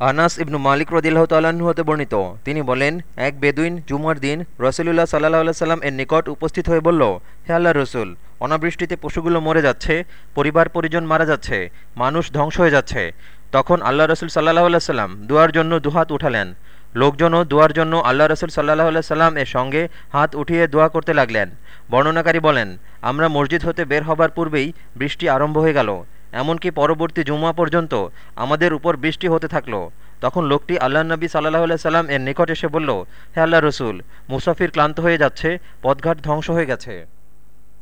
আনাস ইবনু মালিক রদিল্লাহ তাল্লাহ্ন হতে বর্ণিত। তিনি বলেন, এক বেদুইন জুমার দিন রসুলুল্লাহ সাল্লাহ সাল্লাম এর নিকট উপস্থিত হয়ে বলল, হে আল্লাহ রসুল, অনাবৃষ্টিতে পশুগুলো মরে যাচ্ছে, পরিবার পরিজন মারা যাচ্ছে, মানুষ ধ্বংস হয়ে যাচ্ছে। তখন আল্লাহ রসুল সাল্লাহ আল্লাহ সাল্লাম দুয়ার জন্য দুহাত উঠালেন। লোকজনও দোয়ার জন্য আল্লাহ রসুল সাল্লাহ আল্লাহ সাল্লাম এর সঙ্গে হাত উঠিয়ে দোয়া করতে লাগলেন। বর্ণনাকারী বলেন, আমরা মসজিদ হতে বের হবার পূর্বেই বৃষ্টি আরম্ভ হয়ে গেল। এমনকি পরবর্তী জুমা পর্যন্ত আমাদের উপর বৃষ্টি হতে থাকল। তখন লোকটি আল্লাহ নবী সাল্লাহ সাল্লাম এর নিকট এসে বলল, হে আল্লাহ রসুল, মুসাফির ক্লান্ত হয়ে যাচ্ছে, পথঘাট ধ্বংস হয়ে গেছে।